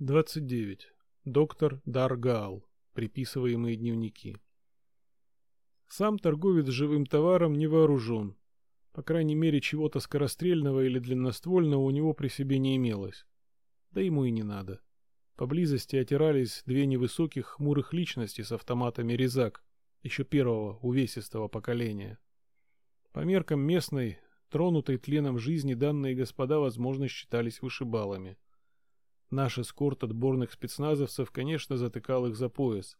29. Доктор Даргал. Приписываемые дневники. Сам торговец живым товаром не вооружен. По крайней мере, чего-то скорострельного или длинноствольного у него при себе не имелось. Да ему и не надо. Поблизости отирались две невысоких хмурых личности с автоматами «Резак», еще первого увесистого поколения. По меркам местной, тронутой тленом жизни, данные господа, возможно, считались вышибалами. Наш эскорт отборных спецназовцев, конечно, затыкал их за пояс.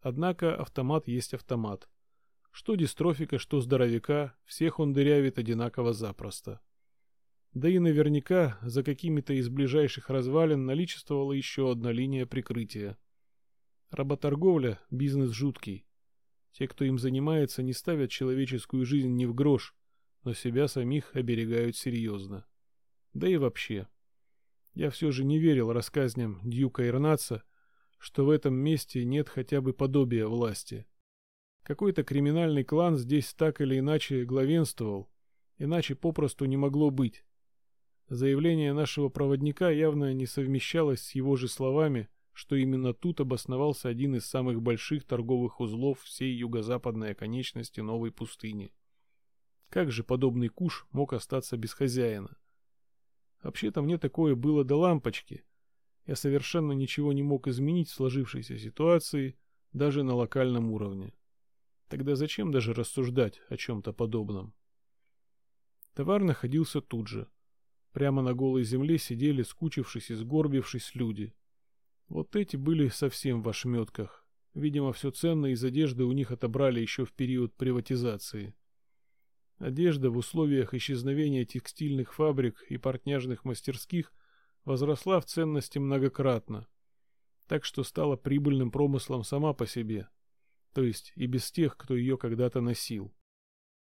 Однако автомат есть автомат. Что дистрофика, что здоровяка, всех он дырявит одинаково запросто. Да и наверняка за какими-то из ближайших развалин наличествовала еще одна линия прикрытия. Работорговля – бизнес жуткий. Те, кто им занимается, не ставят человеческую жизнь ни в грош, но себя самих оберегают серьезно. Да и вообще. Я все же не верил рассказням Дьюка Ирнаца, что в этом месте нет хотя бы подобия власти. Какой-то криминальный клан здесь так или иначе главенствовал, иначе попросту не могло быть. Заявление нашего проводника явно не совмещалось с его же словами, что именно тут обосновался один из самых больших торговых узлов всей юго-западной оконечности новой пустыни. Как же подобный куш мог остаться без хозяина? Вообще-то мне такое было до лампочки. Я совершенно ничего не мог изменить в сложившейся ситуации, даже на локальном уровне. Тогда зачем даже рассуждать о чем-то подобном? Товар находился тут же. Прямо на голой земле сидели, скучившись и сгорбившись люди. Вот эти были совсем в ошметках. Видимо, все ценное из одежды у них отобрали еще в период приватизации. Одежда в условиях исчезновения текстильных фабрик и портняжных мастерских возросла в ценности многократно, так что стала прибыльным промыслом сама по себе, то есть и без тех, кто ее когда-то носил.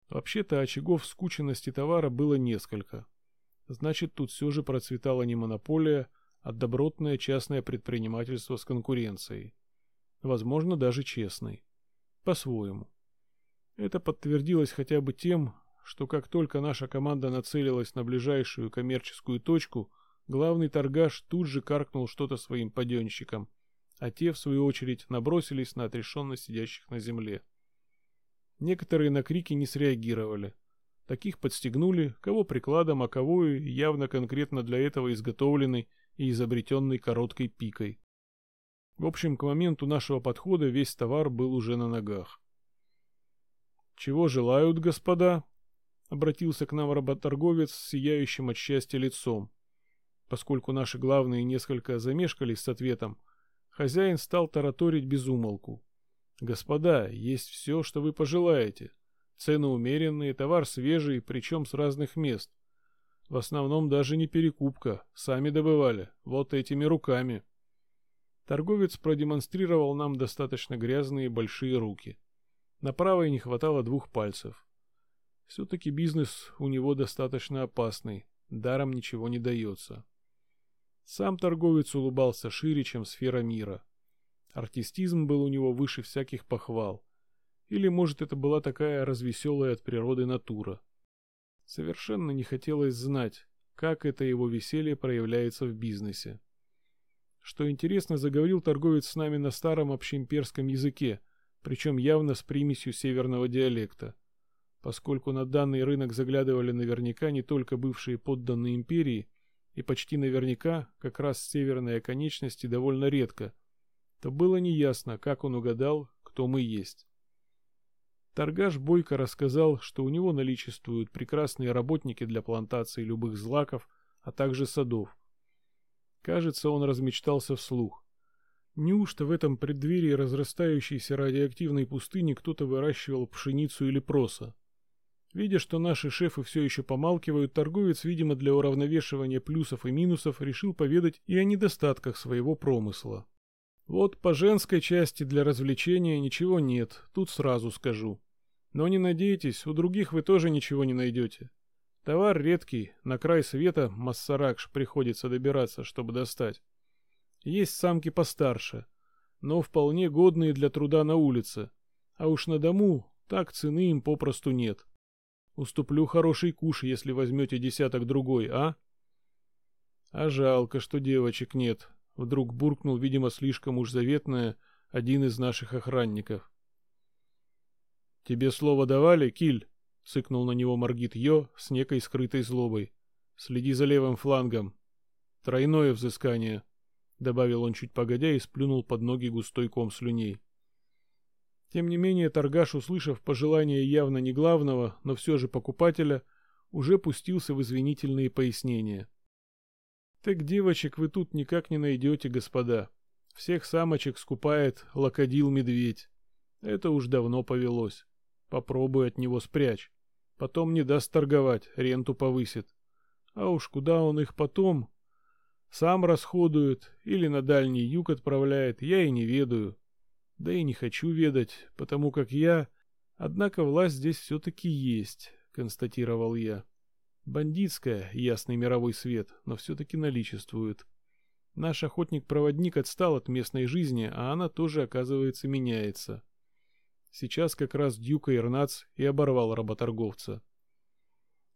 Вообще-то очагов скученности товара было несколько. Значит, тут все же процветала не монополия, а добротное частное предпринимательство с конкуренцией. Возможно, даже честной. По-своему. Это подтвердилось хотя бы тем, что как только наша команда нацелилась на ближайшую коммерческую точку, главный торгаш тут же каркнул что-то своим паденщикам, а те, в свою очередь, набросились на отрешенно сидящих на земле. Некоторые на крики не среагировали. Таких подстегнули, кого прикладом, а кого и явно конкретно для этого изготовленной и изобретенной короткой пикой. В общем, к моменту нашего подхода весь товар был уже на ногах. «Чего желают, господа?» — обратился к нам работорговец с сияющим от счастья лицом. Поскольку наши главные несколько замешкались с ответом, хозяин стал тараторить без умолку. «Господа, есть все, что вы пожелаете. Цены умеренные, товар свежий, причем с разных мест. В основном даже не перекупка, сами добывали, вот этими руками». Торговец продемонстрировал нам достаточно грязные большие руки. На правой не хватало двух пальцев. Все-таки бизнес у него достаточно опасный, даром ничего не дается. Сам торговец улыбался шире, чем сфера мира. Артистизм был у него выше всяких похвал. Или, может, это была такая развеселая от природы натура. Совершенно не хотелось знать, как это его веселье проявляется в бизнесе. Что интересно, заговорил торговец с нами на старом общеимперском языке – причем явно с примесью северного диалекта, поскольку на данный рынок заглядывали наверняка не только бывшие подданные империи, и почти наверняка как раз с северной оконечности довольно редко, то было неясно, как он угадал, кто мы есть. Торгаш Бойко рассказал, что у него наличествуют прекрасные работники для плантации любых злаков, а также садов. Кажется, он размечтался вслух. Неужто в этом преддверии разрастающейся радиоактивной пустыни кто-то выращивал пшеницу или проса? Видя, что наши шефы все еще помалкивают, торговец, видимо, для уравновешивания плюсов и минусов, решил поведать и о недостатках своего промысла. Вот по женской части для развлечения ничего нет, тут сразу скажу. Но не надейтесь, у других вы тоже ничего не найдете. Товар редкий, на край света массаракш приходится добираться, чтобы достать. Есть самки постарше, но вполне годные для труда на улице. А уж на дому так цены им попросту нет. Уступлю хороший куш, если возьмете десяток другой, а? А жалко, что девочек нет, Вдруг буркнул, видимо, слишком уж заветное, один из наших охранников. «Тебе слово давали, Киль?» — цыкнул на него Маргит Йо с некой скрытой злобой. «Следи за левым флангом. Тройное взыскание», — добавил он чуть погодя и сплюнул под ноги густой ком слюней. Тем не менее, торгаш, услышав пожелание явно не главного, но все же покупателя, уже пустился в извинительные пояснения. «Так девочек вы тут никак не найдете, господа. Всех самочек скупает локодил-медведь. Это уж давно повелось. Попробуй от него спрячь. Потом не даст торговать, ренту повысит. А уж куда он их потом? Сам расходует или на дальний юг отправляет, я и не ведаю. Да и не хочу ведать, потому как я... Однако власть здесь все-таки есть, констатировал я. Бандитская, ясный мировой свет, но все-таки наличествует. Наш охотник-проводник отстал от местной жизни, а она тоже, оказывается, меняется. Сейчас как раз Дюка Ирнац и оборвал работорговца.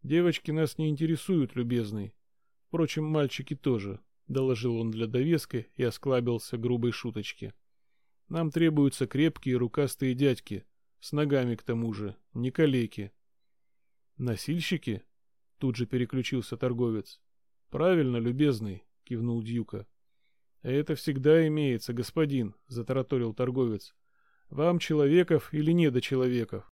«Девочки нас не интересуют, любезный. Впрочем, мальчики тоже», — доложил он для довеска и осклабился грубой шуточки. «Нам требуются крепкие рукастые дядьки, с ногами к тому же, не калеки». «Носильщики?» — тут же переключился торговец. «Правильно, любезный», — кивнул Дюка. «Это всегда имеется, господин», — затараторил торговец. Вам человеков или не до человеков?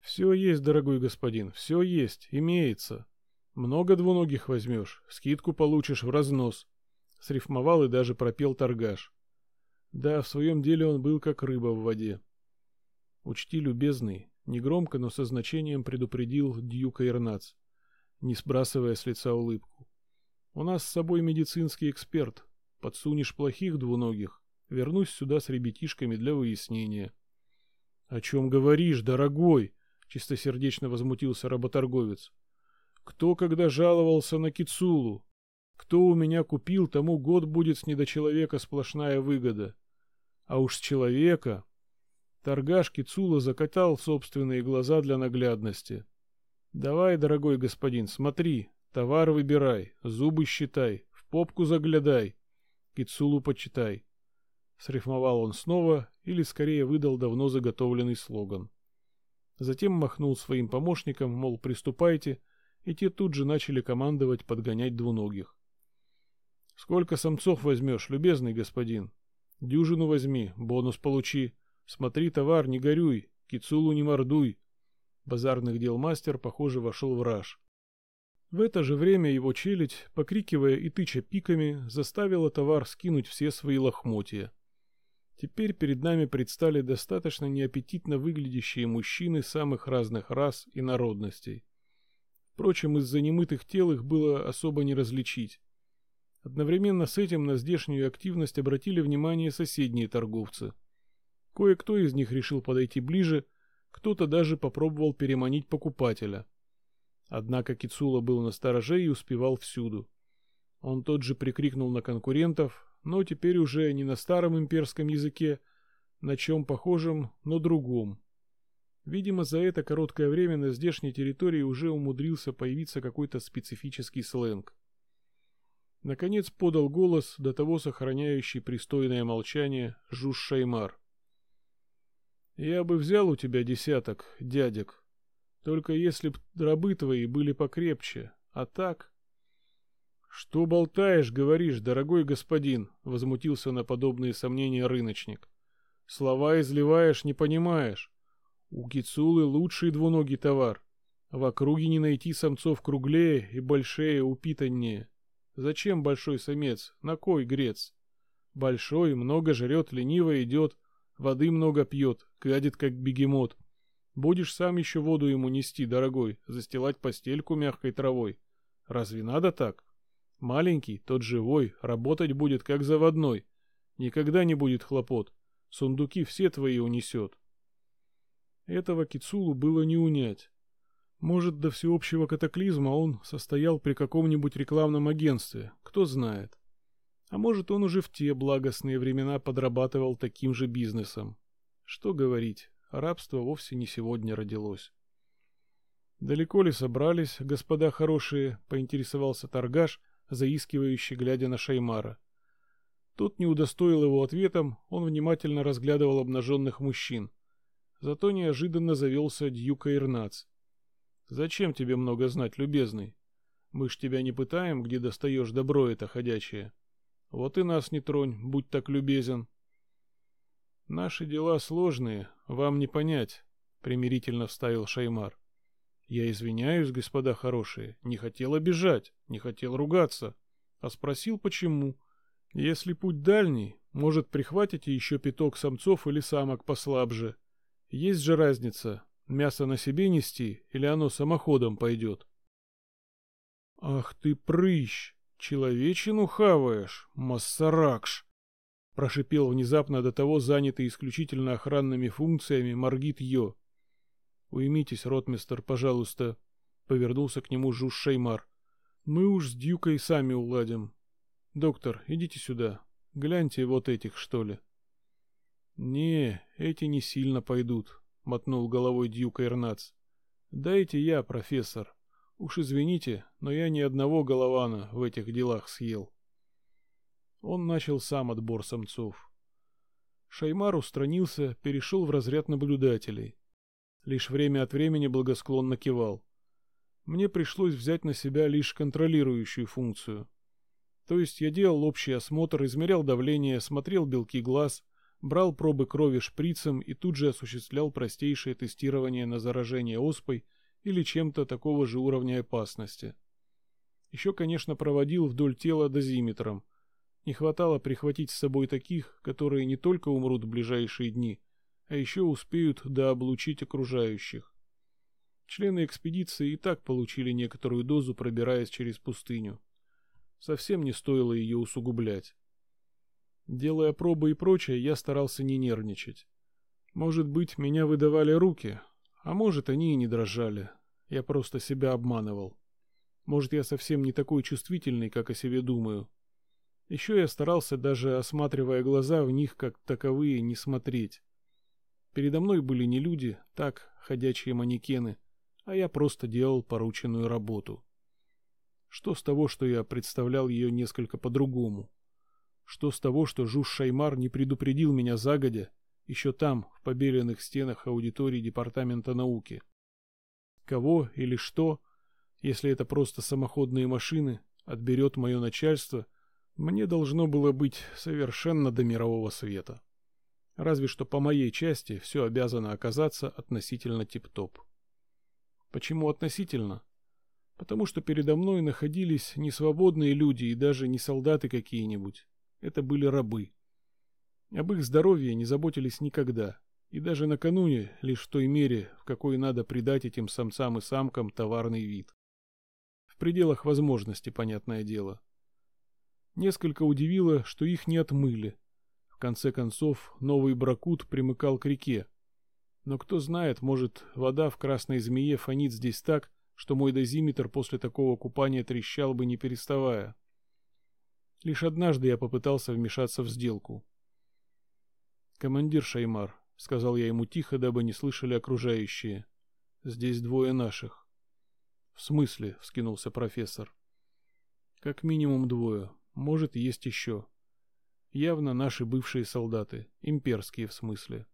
Все есть, дорогой господин, все есть, имеется. Много двуногих возьмешь, скидку получишь в разнос. Срифмовал и даже пропел торгаш. Да, в своем деле он был как рыба в воде. Учти, любезный, негромко, но со значением предупредил Дьюка Ирнац, не сбрасывая с лица улыбку. У нас с собой медицинский эксперт. Подсунешь плохих двуногих, Вернусь сюда с ребятишками для выяснения. — О чем говоришь, дорогой? — чистосердечно возмутился работорговец. — Кто когда жаловался на Кицулу? Кто у меня купил, тому год будет с недочеловека сплошная выгода. А уж с человека... Торгаш Кицула закатал собственные глаза для наглядности. «Давай, дорогой господин, смотри, товар выбирай, зубы считай, в попку заглядай, Кицулу почитай. Срифмовал он снова, или скорее выдал давно заготовленный слоган. Затем махнул своим помощникам, мол, приступайте, и те тут же начали командовать подгонять двуногих. «Сколько самцов возьмешь, любезный господин?» «Дюжину возьми, бонус получи. Смотри, товар, не горюй, кицулу не мордуй». Базарных дел мастер, похоже, вошел в раж. В это же время его челядь, покрикивая и тыча пиками, заставила товар скинуть все свои лохмотья. Теперь перед нами предстали достаточно неаппетитно выглядящие мужчины самых разных рас и народностей. Впрочем, из-за немытых тел их было особо не различить. Одновременно с этим на здешнюю активность обратили внимание соседние торговцы. Кое-кто из них решил подойти ближе, кто-то даже попробовал переманить покупателя. Однако Кицула был на стороже и успевал всюду. Он тот же прикрикнул на конкурентов, но теперь уже не на старом имперском языке, на чем похожем, но другом. Видимо, за это короткое время на здешней территории уже умудрился появиться какой-то специфический сленг. Наконец подал голос, до того сохраняющий пристойное молчание, Жуж Шаймар. «Я бы взял у тебя десяток, дядек, только если б рабы твои были покрепче, а так...» «Что болтаешь, говоришь, дорогой господин?» — возмутился на подобные сомнения рыночник. «Слова изливаешь, не понимаешь. У Кицулы лучший двуногий товар. В округе не найти самцов круглее и большее упитаннее. Зачем большой самец? На кой грец? Большой много жрет, лениво идет, воды много пьет, гадит как бегемот. Будешь сам еще воду ему нести, дорогой, застилать постельку мягкой травой. Разве надо так?» Маленький, тот живой, работать будет как заводной. Никогда не будет хлопот. Сундуки все твои унесет. Этого Кицулу было не унять. Может, до всеобщего катаклизма он состоял при каком-нибудь рекламном агентстве, кто знает. А может, он уже в те благостные времена подрабатывал таким же бизнесом. Что говорить, рабство вовсе не сегодня родилось. «Далеко ли собрались, господа хорошие?» — поинтересовался торгаш, заискивающе глядя на Шаймара. Тот не удостоил его ответом, он внимательно разглядывал обнаженных мужчин. Зато неожиданно завелся Дьюка Ирнац. «Зачем тебе много знать, любезный? Мы ж тебя не пытаем, где достаешь добро это ходячее. Вот и нас не тронь, будь так любезен». «Наши дела сложные, вам не понять», — примирительно вставил Шаймар. «Я извиняюсь, господа хорошие, не хотел обижать, не хотел ругаться, а спросил, почему. Если путь дальний, может, прихватите еще пяток самцов или самок послабже. Есть же разница, мясо на себе нести или оно самоходом пойдет». «Ах ты прыщ! Человечину хаваешь, массаракш!» Прошипел внезапно до того занятый исключительно охранными функциями Маргит Йо. «Уймитесь, ротмистер, пожалуйста», — повернулся к нему Жуж Шеймар. «Мы уж с Дьюкой сами уладим. Доктор, идите сюда. Гляньте вот этих, что ли». «Не, эти не сильно пойдут», — мотнул головой Дьюка Ирнац. «Дайте я, профессор. Уж извините, но я ни одного голована в этих делах съел». Он начал сам отбор самцов. Шаймар устранился, перешел в разряд наблюдателей. Лишь время от времени благосклонно кивал. Мне пришлось взять на себя лишь контролирующую функцию. То есть я делал общий осмотр, измерял давление, смотрел белки глаз, брал пробы крови шприцем и тут же осуществлял простейшее тестирование на заражение оспой или чем-то такого же уровня опасности. Еще, конечно, проводил вдоль тела дозиметром. Не хватало прихватить с собой таких, которые не только умрут в ближайшие дни, а еще успеют дооблучить окружающих. Члены экспедиции и так получили некоторую дозу, пробираясь через пустыню. Совсем не стоило ее усугублять. Делая пробы и прочее, я старался не нервничать. Может быть, меня выдавали руки, а может, они и не дрожали. Я просто себя обманывал. Может, я совсем не такой чувствительный, как о себе думаю. Еще я старался, даже осматривая глаза, в них как таковые не смотреть. Передо мной были не люди, так, ходячие манекены, а я просто делал порученную работу. Что с того, что я представлял ее несколько по-другому? Что с того, что Жуж Шаймар не предупредил меня загодя, еще там, в побеленных стенах аудитории Департамента науки? Кого или что, если это просто самоходные машины, отберет мое начальство, мне должно было быть совершенно до мирового света. Разве что по моей части все обязано оказаться относительно тип-топ. Почему относительно? Потому что передо мной находились не свободные люди и даже не солдаты какие-нибудь. Это были рабы. Об их здоровье не заботились никогда. И даже накануне, лишь в той мере, в какой надо придать этим самцам и самкам товарный вид. В пределах возможности, понятное дело. Несколько удивило, что их не отмыли, конце концов, новый Бракут примыкал к реке. Но кто знает, может, вода в красной змее фонит здесь так, что мой дозиметр после такого купания трещал бы не переставая. Лишь однажды я попытался вмешаться в сделку. «Командир Шаймар», — сказал я ему тихо, дабы не слышали окружающие, — «здесь двое наших». «В смысле?» — вскинулся профессор. «Как минимум двое. Может, есть еще. Явно наши бывшие солдаты, имперские в смысле.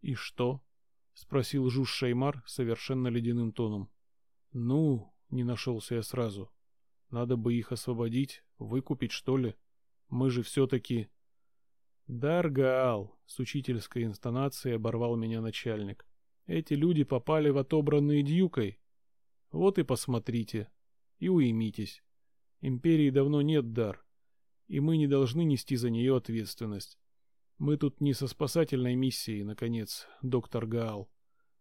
«И что?» — спросил Жуж Шаймар совершенно ледяным тоном. «Ну, не нашелся я сразу. Надо бы их освободить, выкупить, что ли. Мы же все-таки...» «Даргал!» — с учительской интонацией оборвал меня начальник. «Эти люди попали в отобранные дьюкой. Вот и посмотрите. И уймитесь. Империи давно нет дар и мы не должны нести за нее ответственность. Мы тут не со спасательной миссией, наконец, доктор Гаал.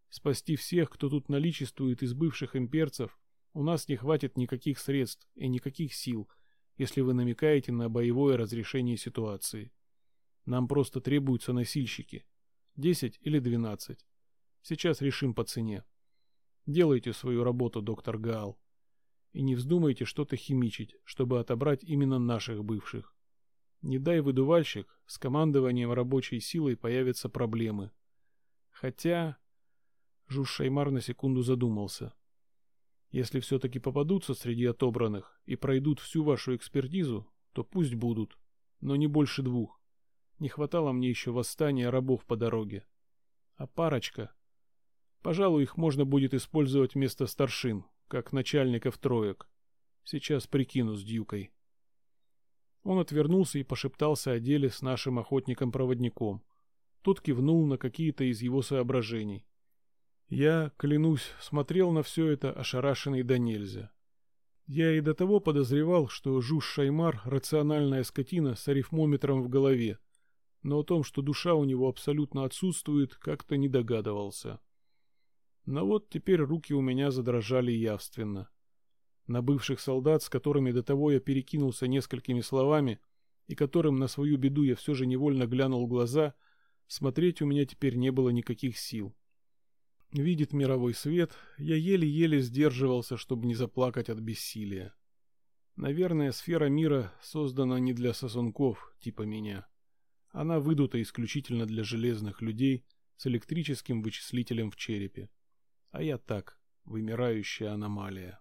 Спасти всех, кто тут наличествует из бывших имперцев, у нас не хватит никаких средств и никаких сил, если вы намекаете на боевое разрешение ситуации. Нам просто требуются носильщики. Десять или двенадцать. Сейчас решим по цене. Делайте свою работу, доктор Гаал. И не вздумайте что-то химичить, чтобы отобрать именно наших бывших. Не дай выдувальщик, с командованием рабочей силой появятся проблемы. Хотя... Жуж Шаймар на секунду задумался. Если все-таки попадутся среди отобранных и пройдут всю вашу экспертизу, то пусть будут. но не больше двух. Не хватало мне еще восстания рабов по дороге. А парочка... Пожалуй, их можно будет использовать вместо старшин, как начальников троек. Сейчас прикину с Дьюкой. Он отвернулся и пошептался о деле с нашим охотником-проводником. Тот кивнул на какие-то из его соображений. Я, клянусь, смотрел на все это ошарашенный до нельзя. Я и до того подозревал, что Жуж Шаймар — рациональная скотина с арифмометром в голове, но о том, что душа у него абсолютно отсутствует, как-то не догадывался. Но вот теперь руки у меня задрожали явственно. На бывших солдат, с которыми до того я перекинулся несколькими словами, и которым на свою беду я все же невольно глянул глаза, смотреть у меня теперь не было никаких сил. Видит мировой свет, я еле-еле сдерживался, чтобы не заплакать от бессилия. Наверное, сфера мира создана не для сосунков, типа меня. Она выдута исключительно для железных людей с электрическим вычислителем в черепе. А я так, вымирающая аномалия.